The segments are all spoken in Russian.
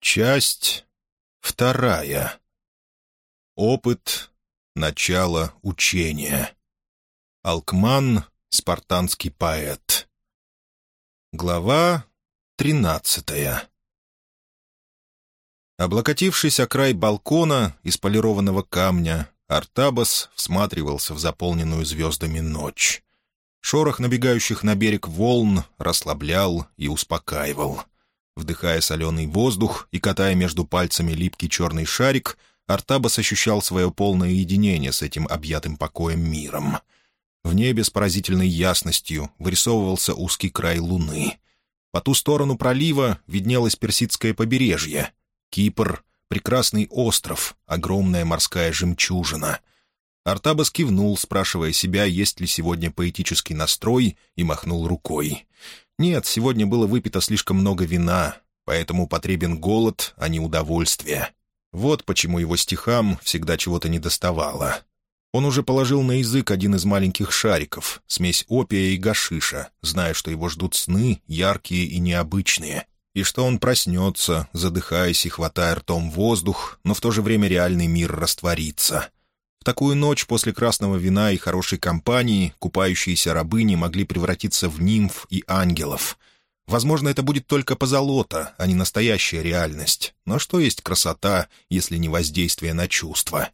Часть вторая. Опыт начала учения. Алкман, спартанский поэт. Глава тринадцатая. Облокотившись о край балкона из полированного камня, Артабас всматривался в заполненную звездами ночь. Шорох набегающих на берег волн расслаблял и успокаивал. Вдыхая соленый воздух и катая между пальцами липкий черный шарик, Артабас ощущал свое полное единение с этим объятым покоем миром. В небе с поразительной ясностью вырисовывался узкий край луны. По ту сторону пролива виднелось персидское побережье. Кипр — прекрасный остров, огромная морская жемчужина. Артабас кивнул, спрашивая себя, есть ли сегодня поэтический настрой, и махнул рукой. Нет, сегодня было выпито слишком много вина, поэтому потребен голод, а не удовольствие. Вот почему его стихам всегда чего-то недоставало. Он уже положил на язык один из маленьких шариков, смесь опия и гашиша, зная, что его ждут сны, яркие и необычные, и что он проснется, задыхаясь и хватая ртом воздух, но в то же время реальный мир растворится — в такую ночь после красного вина и хорошей компании купающиеся рабыни могли превратиться в нимф и ангелов. Возможно, это будет только позолота, а не настоящая реальность. Но что есть красота, если не воздействие на чувства?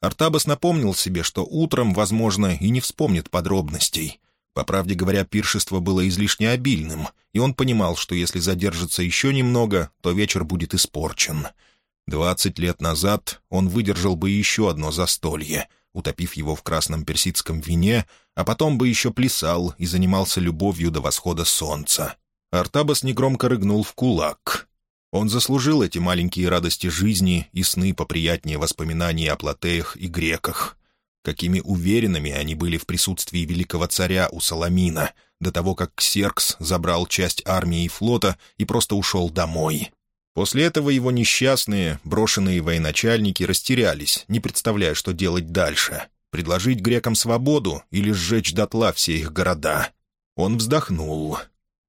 Артабас напомнил себе, что утром, возможно, и не вспомнит подробностей. По правде говоря, пиршество было излишне обильным, и он понимал, что если задержится еще немного, то вечер будет испорчен. — Двадцать лет назад он выдержал бы еще одно застолье, утопив его в красном персидском вине, а потом бы еще плясал и занимался любовью до восхода солнца. Артабас негромко рыгнул в кулак. Он заслужил эти маленькие радости жизни и сны поприятнее воспоминаний о платеях и греках. Какими уверенными они были в присутствии великого царя у Саламина, до того, как Ксеркс забрал часть армии и флота и просто ушел домой. После этого его несчастные, брошенные военачальники растерялись, не представляя, что делать дальше. Предложить грекам свободу или сжечь дотла все их города. Он вздохнул.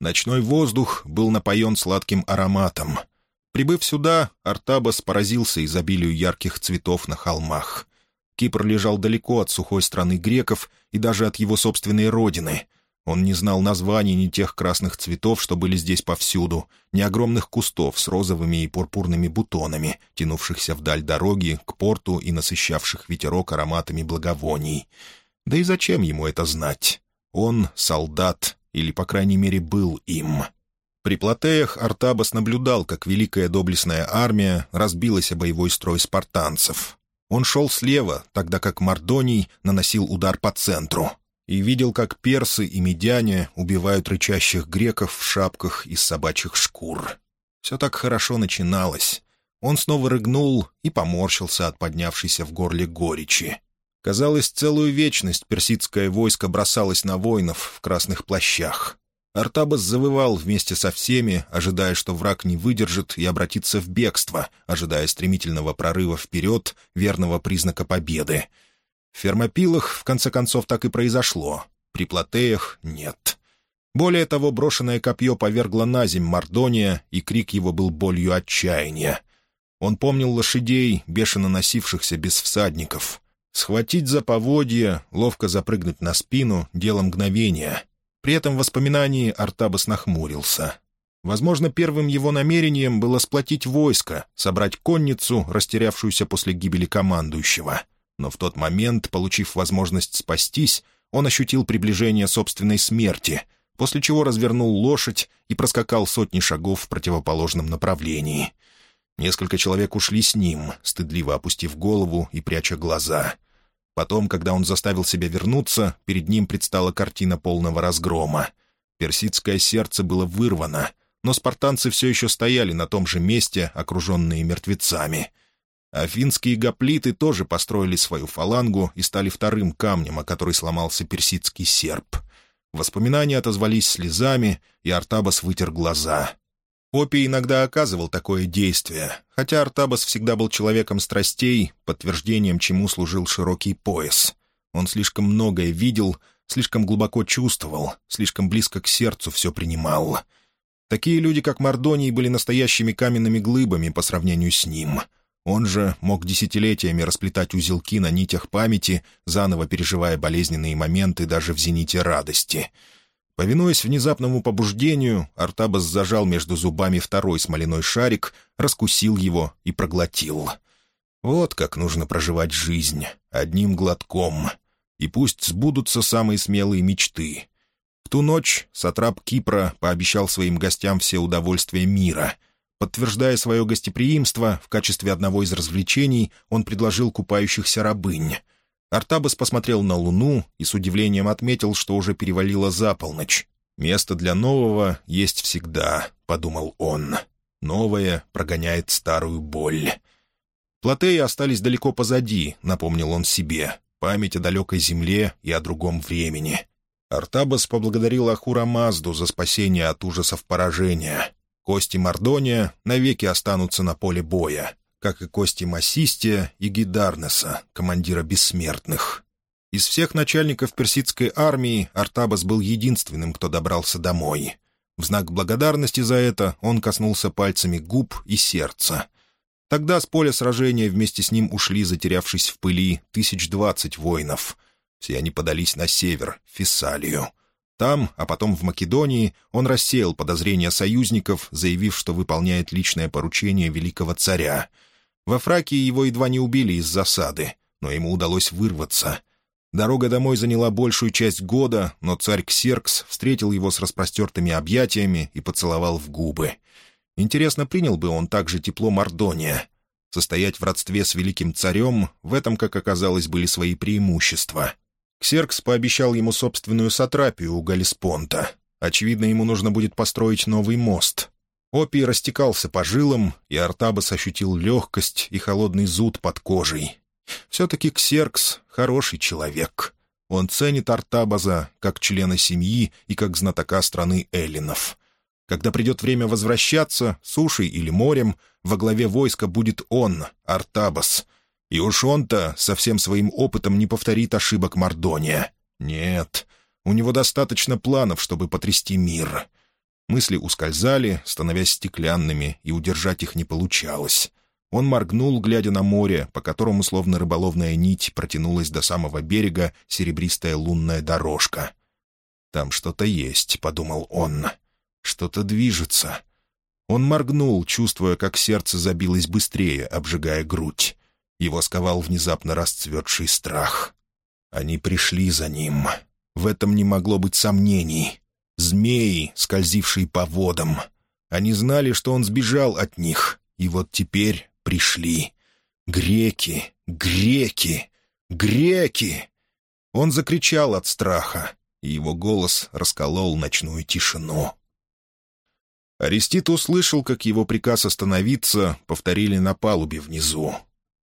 Ночной воздух был напоен сладким ароматом. Прибыв сюда, Артабас поразился изобилию ярких цветов на холмах. Кипр лежал далеко от сухой страны греков и даже от его собственной родины — он не знал названий ни тех красных цветов, что были здесь повсюду, ни огромных кустов с розовыми и пурпурными бутонами, тянувшихся вдаль дороги к порту и насыщавших ветерок ароматами благовоний. Да и зачем ему это знать? Он — солдат, или, по крайней мере, был им. При Платеях Артабас наблюдал, как великая доблестная армия разбилась о боевой строй спартанцев. Он шел слева, тогда как Мардоний наносил удар по центру — и видел, как персы и медяне убивают рычащих греков в шапках из собачьих шкур. Все так хорошо начиналось. Он снова рыгнул и поморщился от поднявшейся в горле горечи. Казалось, целую вечность персидское войско бросалось на воинов в красных плащах. Артабас завывал вместе со всеми, ожидая, что враг не выдержит и обратится в бегство, ожидая стремительного прорыва вперед, верного признака победы — в Фермопилах, в конце концов, так и произошло. При Платеях — нет. Более того, брошенное копье повергло на земь Мордония, и крик его был болью отчаяния. Он помнил лошадей, бешено носившихся без всадников. Схватить за поводья, ловко запрыгнуть на спину — дело мгновения. При этом воспоминании Артабас нахмурился. Возможно, первым его намерением было сплотить войско, собрать конницу, растерявшуюся после гибели командующего — но в тот момент, получив возможность спастись, он ощутил приближение собственной смерти, после чего развернул лошадь и проскакал сотни шагов в противоположном направлении. Несколько человек ушли с ним, стыдливо опустив голову и пряча глаза. Потом, когда он заставил себя вернуться, перед ним предстала картина полного разгрома. Персидское сердце было вырвано, но спартанцы все еще стояли на том же месте, окруженные мертвецами — Афинские гоплиты тоже построили свою фалангу и стали вторым камнем, о который сломался персидский серп. Воспоминания отозвались слезами, и Артабас вытер глаза. Опий иногда оказывал такое действие, хотя Артабас всегда был человеком страстей, подтверждением чему служил широкий пояс. Он слишком многое видел, слишком глубоко чувствовал, слишком близко к сердцу все принимал. Такие люди, как Мордоний, были настоящими каменными глыбами по сравнению с ним. Он же мог десятилетиями расплетать узелки на нитях памяти, заново переживая болезненные моменты даже в зените радости. Повинуясь внезапному побуждению, Артабас зажал между зубами второй смоляной шарик, раскусил его и проглотил. Вот как нужно проживать жизнь, одним глотком. И пусть сбудутся самые смелые мечты. В ту ночь сатрап Кипра пообещал своим гостям все удовольствия мира. Подтверждая свое гостеприимство, в качестве одного из развлечений он предложил купающихся рабынь. Артабас посмотрел на луну и с удивлением отметил, что уже перевалило за полночь. «Место для нового есть всегда», — подумал он. «Новое прогоняет старую боль». Платеи остались далеко позади, напомнил он себе. Память о далекой земле и о другом времени. Артабас поблагодарил Ахура Мазду за спасение от ужасов поражения. Кости Мордония навеки останутся на поле боя, как и кости Массистия и Гидарнеса, командира бессмертных. Из всех начальников персидской армии Артабас был единственным, кто добрался домой. В знак благодарности за это он коснулся пальцами губ и сердца. Тогда с поля сражения вместе с ним ушли, затерявшись в пыли, тысяч двадцать воинов — все они подались на север, в Фессалию. Там, а потом в Македонии, он рассеял подозрения союзников, заявив, что выполняет личное поручение великого царя. Во Фракии его едва не убили из засады, но ему удалось вырваться. Дорога домой заняла большую часть года, но царь Ксеркс встретил его с распростертыми объятиями и поцеловал в губы. Интересно, принял бы он также тепло Мордония. Состоять в родстве с великим царем — в этом, как оказалось, были свои преимущества. Ксеркс пообещал ему собственную сатрапию у Галиспонта. Очевидно, ему нужно будет построить новый мост. Опий растекался по жилам, и Артабас ощутил легкость и холодный зуд под кожей. Все-таки Ксеркс — хороший человек. Он ценит Артабаза как члена семьи и как знатока страны эллинов. Когда придет время возвращаться, сушей или морем, во главе войска будет он, Артабас, и уж он-то со всем своим опытом не повторит ошибок Мордония. Нет, у него достаточно планов, чтобы потрясти мир. Мысли ускользали, становясь стеклянными, и удержать их не получалось. Он моргнул, глядя на море, по которому, словно рыболовная нить, протянулась до самого берега серебристая лунная дорожка. «Там что-то есть», — подумал он. «Что-то движется». Он моргнул, чувствуя, как сердце забилось быстрее, обжигая грудь. Его сковал внезапно расцветший страх. Они пришли за ним. В этом не могло быть сомнений. Змеи, скользившие по водам. Они знали, что он сбежал от них, и вот теперь пришли. Греки, греки, греки! Он закричал от страха, и его голос расколол ночную тишину. Арестит услышал, как его приказ остановиться повторили на палубе внизу.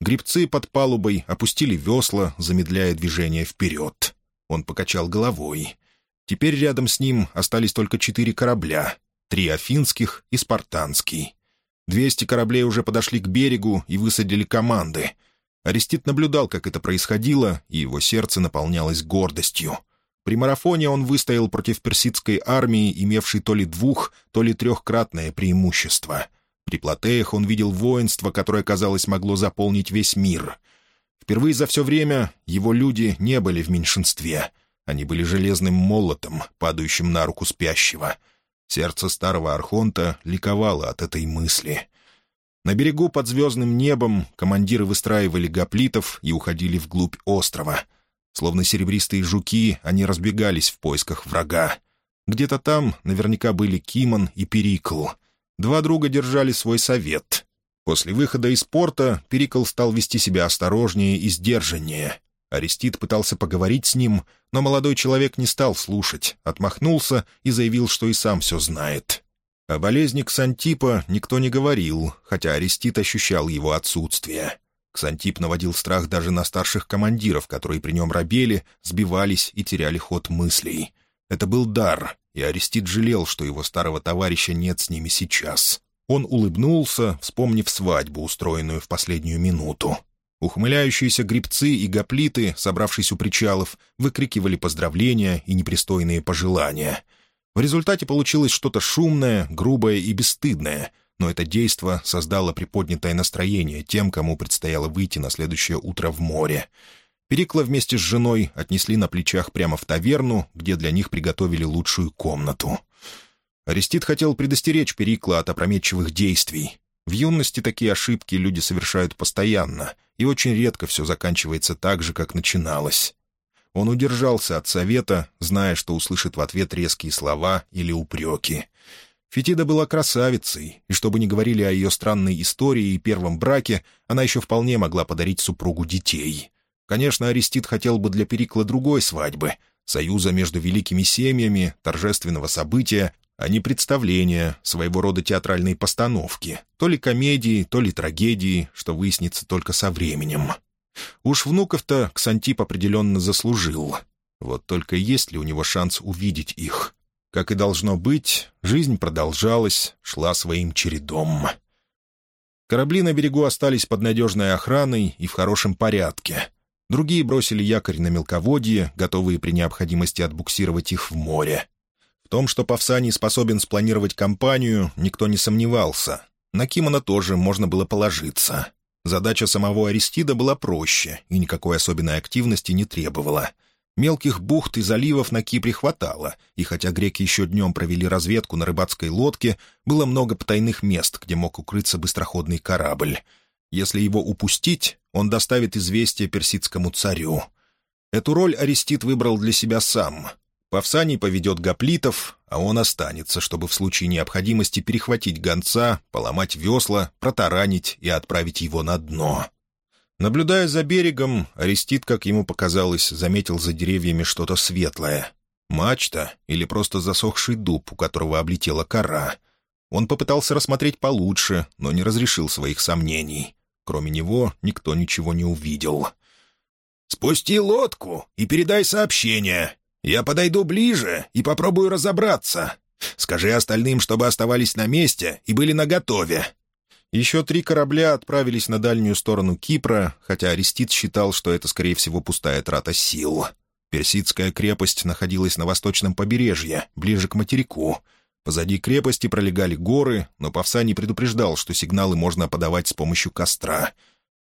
Грибцы под палубой опустили весла, замедляя движение вперед. Он покачал головой. Теперь рядом с ним остались только четыре корабля. Три афинских и спартанский. Двести кораблей уже подошли к берегу и высадили команды. Арестит наблюдал, как это происходило, и его сердце наполнялось гордостью. При марафоне он выстоял против персидской армии, имевшей то ли двух, то ли трехкратное преимущество — при Платеях он видел воинство, которое, казалось, могло заполнить весь мир. Впервые за все время его люди не были в меньшинстве. Они были железным молотом, падающим на руку спящего. Сердце старого Архонта ликовало от этой мысли. На берегу под звездным небом командиры выстраивали гоплитов и уходили вглубь острова. Словно серебристые жуки, они разбегались в поисках врага. Где-то там наверняка были Кимон и Перикл — Два друга держали свой совет. После выхода из порта Перикл стал вести себя осторожнее и сдержаннее. Арестит пытался поговорить с ним, но молодой человек не стал слушать, отмахнулся и заявил, что и сам все знает. О болезни Ксантипа никто не говорил, хотя Арестит ощущал его отсутствие. Ксантип наводил страх даже на старших командиров, которые при нем робели, сбивались и теряли ход мыслей. Это был дар, и Арестит жалел, что его старого товарища нет с ними сейчас. Он улыбнулся, вспомнив свадьбу, устроенную в последнюю минуту. Ухмыляющиеся грибцы и гоплиты, собравшись у причалов, выкрикивали поздравления и непристойные пожелания. В результате получилось что-то шумное, грубое и бесстыдное, но это действо создало приподнятое настроение тем, кому предстояло выйти на следующее утро в море. Перикла вместе с женой отнесли на плечах прямо в таверну, где для них приготовили лучшую комнату. Арестит хотел предостеречь Перикла от опрометчивых действий. В юности такие ошибки люди совершают постоянно, и очень редко все заканчивается так же, как начиналось. Он удержался от совета, зная, что услышит в ответ резкие слова или упреки. Фетида была красавицей, и чтобы не говорили о ее странной истории и первом браке, она еще вполне могла подарить супругу детей. Конечно, Арестит хотел бы для Перикла другой свадьбы, союза между великими семьями, торжественного события, а не представления, своего рода театральной постановки, то ли комедии, то ли трагедии, что выяснится только со временем. Уж внуков-то Ксантип определенно заслужил. Вот только есть ли у него шанс увидеть их? Как и должно быть, жизнь продолжалась, шла своим чередом. Корабли на берегу остались под надежной охраной и в хорошем порядке. Другие бросили якорь на мелководье, готовые при необходимости отбуксировать их в море. В том, что Павсаний способен спланировать кампанию, никто не сомневался. На Кимона тоже можно было положиться. Задача самого Аристида была проще и никакой особенной активности не требовала. Мелких бухт и заливов на Кипре хватало, и хотя греки еще днем провели разведку на рыбацкой лодке, было много потайных мест, где мог укрыться быстроходный корабль. Если его упустить, он доставит известие персидскому царю. Эту роль Аристид выбрал для себя сам — Павсаний поведет гоплитов, а он останется, чтобы в случае необходимости перехватить гонца, поломать весла, протаранить и отправить его на дно. Наблюдая за берегом, Арестит, как ему показалось, заметил за деревьями что-то светлое. Мачта или просто засохший дуб, у которого облетела кора. Он попытался рассмотреть получше, но не разрешил своих сомнений. Кроме него никто ничего не увидел. «Спусти лодку и передай сообщение», я подойду ближе и попробую разобраться. Скажи остальным, чтобы оставались на месте и были наготове». Еще три корабля отправились на дальнюю сторону Кипра, хотя Арестит считал, что это, скорее всего, пустая трата сил. Персидская крепость находилась на восточном побережье, ближе к материку. Позади крепости пролегали горы, но Павсаний предупреждал, что сигналы можно подавать с помощью костра.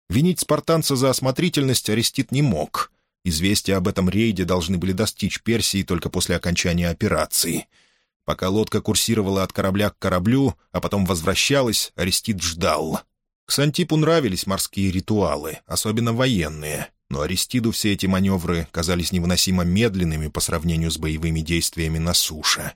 Винить спартанца за осмотрительность Арестит не мог. Известия об этом рейде должны были достичь Персии только после окончания операции. Пока лодка курсировала от корабля к кораблю, а потом возвращалась, Арестит ждал. Ксантипу нравились морские ритуалы, особенно военные, но Аристиду все эти маневры казались невыносимо медленными по сравнению с боевыми действиями на суше.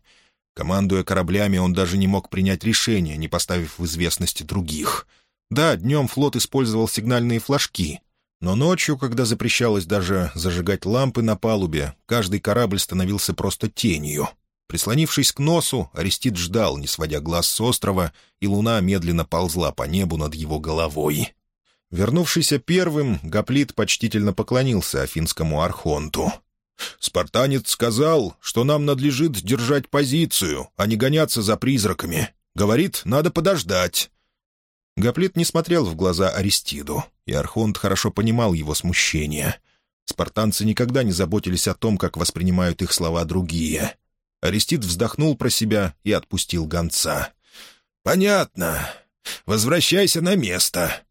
Командуя кораблями, он даже не мог принять решение, не поставив в известность других. Да, днем флот использовал сигнальные флажки, но ночью, когда запрещалось даже зажигать лампы на палубе, каждый корабль становился просто тенью. Прислонившись к носу, Арестит ждал, не сводя глаз с острова, и луна медленно ползла по небу над его головой. Вернувшийся первым, Гоплит почтительно поклонился афинскому архонту. «Спартанец сказал, что нам надлежит держать позицию, а не гоняться за призраками. Говорит, надо подождать». Гоплит не смотрел в глаза Аристиду и Архонт хорошо понимал его смущение. Спартанцы никогда не заботились о том, как воспринимают их слова другие. Арестит вздохнул про себя и отпустил гонца. «Понятно. Возвращайся на место».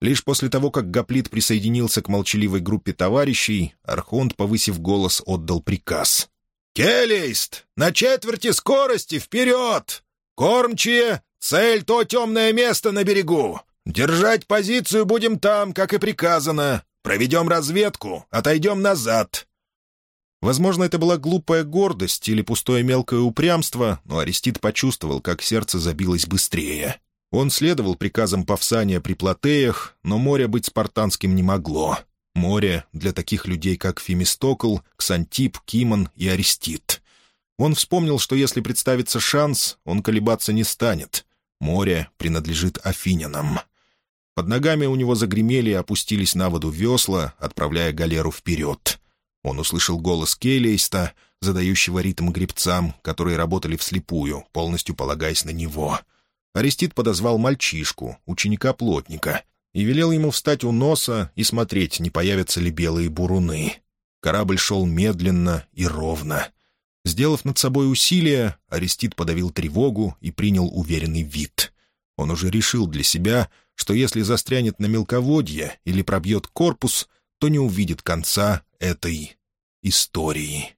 Лишь после того, как Гоплит присоединился к молчаливой группе товарищей, Архонт, повысив голос, отдал приказ. «Келейст! На четверти скорости вперед! Кормчие! Цель — то темное место на берегу! «Держать позицию будем там, как и приказано. Проведем разведку, отойдем назад». Возможно, это была глупая гордость или пустое мелкое упрямство, но Арестит почувствовал, как сердце забилось быстрее. Он следовал приказам Павсания при Платеях, но море быть спартанским не могло. Море для таких людей, как Фемистокл, Ксантип, Кимон и Арестит. Он вспомнил, что если представится шанс, он колебаться не станет. Море принадлежит афинянам. Под ногами у него загремели и опустились на воду весла, отправляя галеру вперед. Он услышал голос Келлейста, задающего ритм гребцам, которые работали вслепую, полностью полагаясь на него. Арестит подозвал мальчишку, ученика-плотника, и велел ему встать у носа и смотреть, не появятся ли белые буруны. Корабль шел медленно и ровно. Сделав над собой усилие, Арестит подавил тревогу и принял уверенный вид. Он уже решил для себя, что если застрянет на мелководье или пробьет корпус, то не увидит конца этой истории.